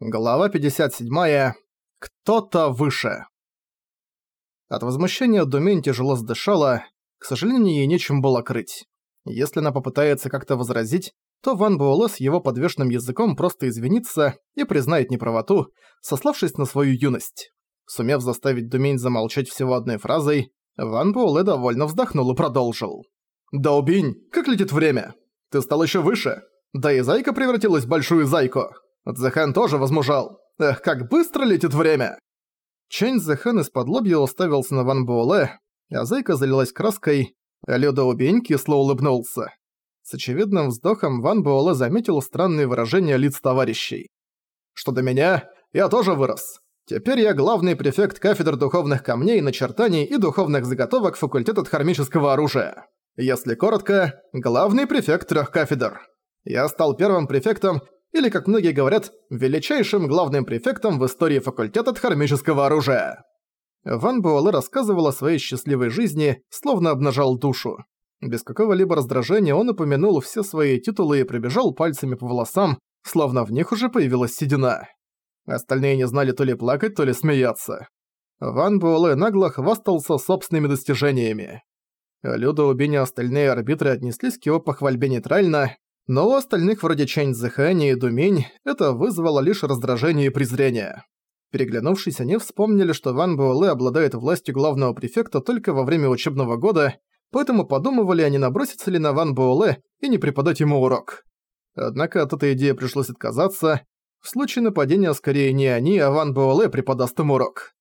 Глава 57. Кто-то выше. От возмущения Думень тяжело сдышала, к сожалению, ей нечем было крыть. Если она попытается как-то возразить, то Ван Буэлэ с его подвешенным языком просто извинится и признает неправоту, сославшись на свою юность. Сумев заставить Думень замолчать всего одной фразой, Ван Буэлэ довольно вздохнул и продолжил. «Даубинь, как летит время! Ты стал еще выше! Да и зайка превратилась в большую зайку!» Цзэхэн тоже возмужал. Эх, как быстро летит время! Чэнь Цзэхэн из-под лобья уставился на Ван Буэлэ, а Зайка залилась краской, а Лёда кисло улыбнулся. С очевидным вздохом Ван Буэлэ заметил странные выражения лиц товарищей. «Что до меня, я тоже вырос. Теперь я главный префект кафедр духовных камней, начертаний и духовных заготовок факультета хармического оружия. Если коротко, главный префект трёх кафедр. Я стал первым префектом или, как многие говорят, величайшим главным префектом в истории факультета дхармического оружия. Ван Буэлэ рассказывал о своей счастливой жизни, словно обнажал душу. Без какого-либо раздражения он упомянул все свои титулы и пробежал пальцами по волосам, словно в них уже появилась седина. Остальные не знали то ли плакать, то ли смеяться. Ван Буэлэ нагло хвастался собственными достижениями. Людо остальные арбитры отнеслись к его похвальбе нейтрально, но у остальных вроде Чэнь Зэхэня и Думинь это вызвало лишь раздражение и презрение. Переглянувшись, они вспомнили, что Ван Буэлэ обладает властью главного префекта только во время учебного года, поэтому подумывали, они не наброситься ли на Ван Буэлэ и не преподать ему урок. Однако от этой идеи пришлось отказаться. В случае нападения скорее не они, а Ван Буэлэ преподаст им урок.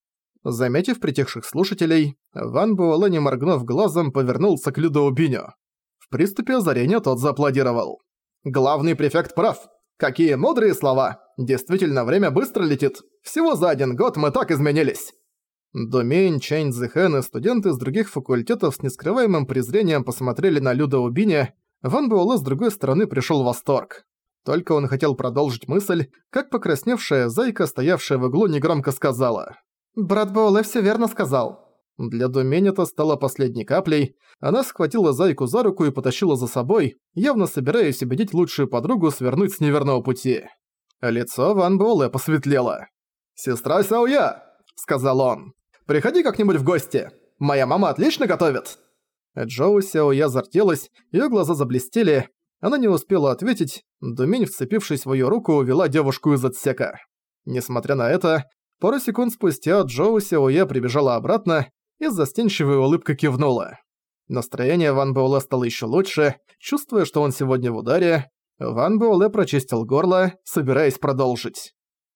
Заметив притихших слушателей, Ван Буэлэ, не моргнув глазом, повернулся к Людоубиню. В приступе озарения тот зааплодировал. Главный префект прав. Какие мудрые слова. Действительно, время быстро летит. Всего за один год мы так изменились. Домейн, Чэнь Цзэхэн и студенты с других факультетов с нескрываемым презрением посмотрели на Люда Убиня. Ван Буэлэ с другой стороны пришел в восторг. Только он хотел продолжить мысль, как покрасневшая зайка, стоявшая в углу, негромко сказала. «Брат Буэлэ все верно сказал. Для Доменита стало последней каплей. Она схватила зайку за руку и потащила за собой, явно собираясь убедить лучшую подругу свернуть с неверного пути. Лицо Ван Буэлэ посветлело. «Сестра Сяоя!» – сказал он. «Приходи как-нибудь в гости! Моя мама отлично готовит!» Джоу Сяоя зартелась, её глаза заблестели. Она не успела ответить, Думень, вцепившись в её руку, увела девушку из отсека. Несмотря на это, пару секунд спустя Джоу Сяоя прибежала обратно, и застенчивой улыбка кивнула. Настроение Ван Буэлэ стало еще лучше, чувствуя, что он сегодня в ударе, Ван Буэлэ прочистил горло, собираясь продолжить.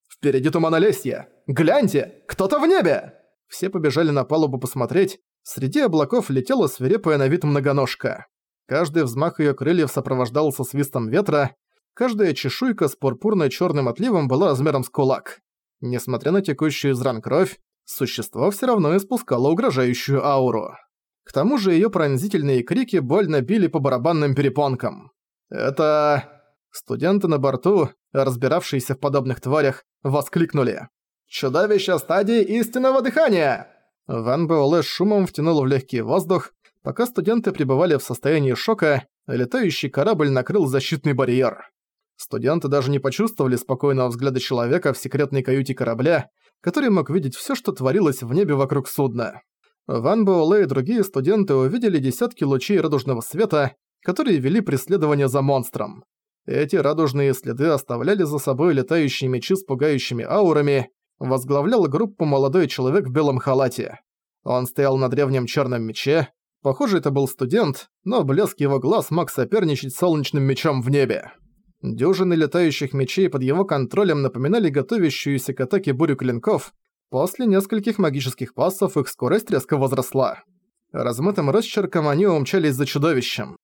«Впереди туманолесье! Гляньте! Кто-то в небе!» Все побежали на палубу посмотреть. Среди облаков летела свирепая на вид многоножка. Каждый взмах ее крыльев сопровождался свистом ветра, каждая чешуйка с пурпурно-черным отливом была размером с кулак. Несмотря на текущую из ран кровь, существо все равно испускало угрожающую ауру. К тому же ее пронзительные крики больно били по барабанным перепонкам. «Это...» Студенты на борту, разбиравшиеся в подобных тварях, воскликнули. «Чудовище стадии истинного дыхания!» Ван Буэлэ шумом втянул в легкий воздух. Пока студенты пребывали в состоянии шока, летающий корабль накрыл защитный барьер. Студенты даже не почувствовали спокойного взгляда человека в секретной каюте корабля, который мог видеть все, что творилось в небе вокруг судна. Ван Боуле и другие студенты увидели десятки лучей радужного света, которые вели преследование за монстром. Эти радужные следы оставляли за собой летающие мечи с пугающими аурами, возглавлял группу молодой человек в белом халате. Он стоял на древнем черном мече, похоже, это был студент, но блеск его глаз мог соперничать с солнечным мечом в небе. Дюжины летающих мечей под его контролем напоминали готовящуюся к атаке бурю клинков. После нескольких магических пассов их скорость резко возросла. Размытым росчерком они умчались за чудовищем.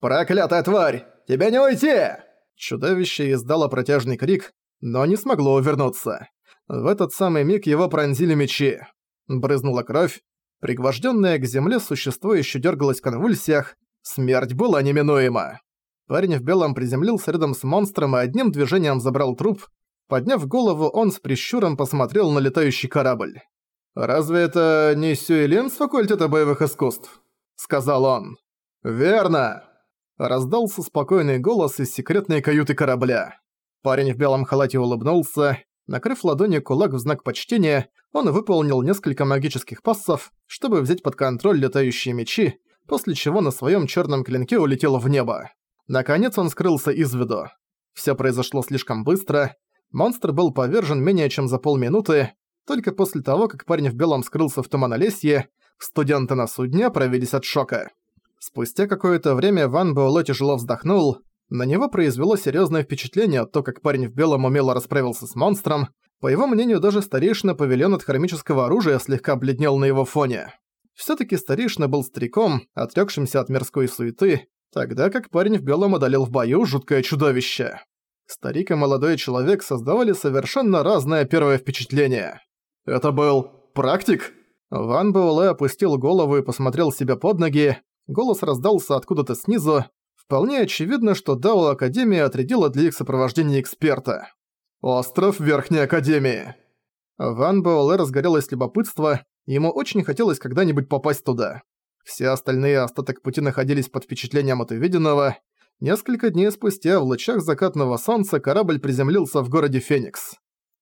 «Проклятая тварь! Тебя не уйти!» Чудовище издало протяжный крик, но не смогло увернуться. В этот самый миг его пронзили мечи. Брызнула кровь. Пригвождённое к земле существо ещё дёргалось в конвульсиях. Смерть была неминуема. Парень в белом приземлился рядом с монстром и одним движением забрал труп. Подняв голову, он с прищуром посмотрел на летающий корабль. «Разве это не Сюэлин с факультета боевых искусств?» — сказал он. «Верно!» — раздался спокойный голос из секретной каюты корабля. Парень в белом халате улыбнулся. Накрыв ладони кулак в знак почтения, он выполнил несколько магических пассов, чтобы взять под контроль летающие мечи, после чего на своем черном клинке улетел в небо. Наконец он скрылся из виду. Все произошло слишком быстро. Монстр был повержен менее чем за полминуты. Только после того, как парень в белом скрылся в туманолесье, студенты на судне провелись от шока. Спустя какое-то время Ван Буэлэ тяжело вздохнул. На него произвело серьезное впечатление то, как парень в белом умело расправился с монстром. По его мнению, даже старейшина павильон от хромического оружия слегка бледнел на его фоне. Всё-таки старейшина был стариком, отрёкшимся от мирской суеты, тогда как парень в белом одолел в бою жуткое чудовище. Старик и молодой человек создавали совершенно разное первое впечатление. «Это был... практик?» Ван Буэлэ опустил голову и посмотрел себе под ноги. Голос раздался откуда-то снизу. Вполне очевидно, что Дао Академия отрядила для их сопровождения эксперта. «Остров Верхней Академии!» Ван Буэлэ разгорелось любопытство, ему очень хотелось когда-нибудь попасть туда. Все остальные остаток пути находились под впечатлением от увиденного. Несколько дней спустя в лучах закатного солнца корабль приземлился в городе Феникс.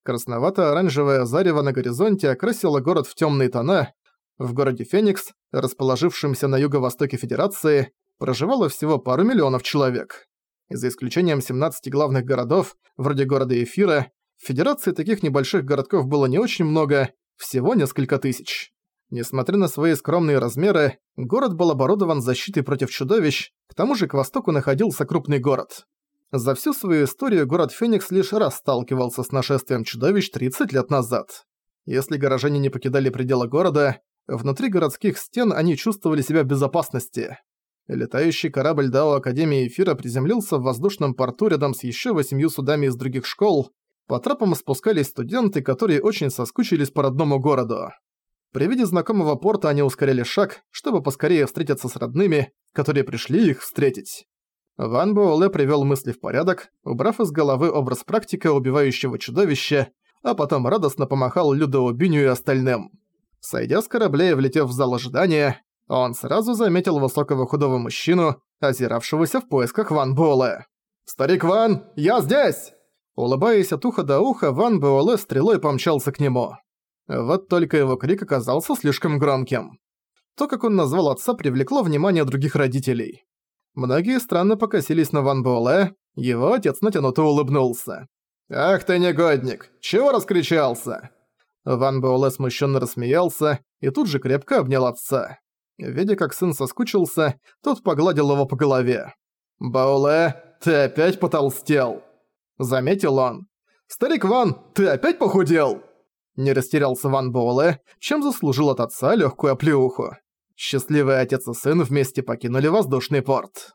Красновато-оранжевое зарево на горизонте окрасило город в темные тона. В городе Феникс, расположившемся на юго-востоке Федерации, проживало всего пару миллионов человек. За исключением 17 главных городов, вроде города Эфира, в Федерации таких небольших городков было не очень много, всего несколько тысяч. Несмотря на свои скромные размеры, город был оборудован защитой против чудовищ, к тому же к востоку находился крупный город. За всю свою историю город Феникс лишь раз сталкивался с нашествием чудовищ 30 лет назад. Если горожане не покидали пределы города, внутри городских стен они чувствовали себя в безопасности. Летающий корабль Дао Академии Эфира приземлился в воздушном порту рядом с еще восемью судами из других школ. По трапам спускались студенты, которые очень соскучились по родному городу. При виде знакомого порта они ускорили шаг, чтобы поскорее встретиться с родными, которые пришли их встретить. Ван Буэлэ привёл мысли в порядок, убрав из головы образ практика убивающего чудовища, а потом радостно помахал Людоубиню и остальным. Сойдя с корабля и влетев в зал ожидания, он сразу заметил высокого худого мужчину, озиравшегося в поисках Ван Буэлэ. «Старик Ван, я здесь!» Улыбаясь от уха до уха, Ван Буэлэ стрелой помчался к нему. Вот только его крик оказался слишком громким. То, как он назвал отца, привлекло внимание других родителей. Многие странно покосились на Ван Буэлэ, его отец натянуто улыбнулся. «Ах ты негодник! Чего раскричался?» Ван Буэлэ смущенно рассмеялся и тут же крепко обнял отца. Видя, как сын соскучился, тот погладил его по голове. «Бауле, ты опять потолстел!» Заметил он. «Старик Ван, ты опять похудел!» Не растерялся Ван Боуле, чем заслужил от отца легкую оплеуху. Счастливый отец и сын вместе покинули воздушный порт.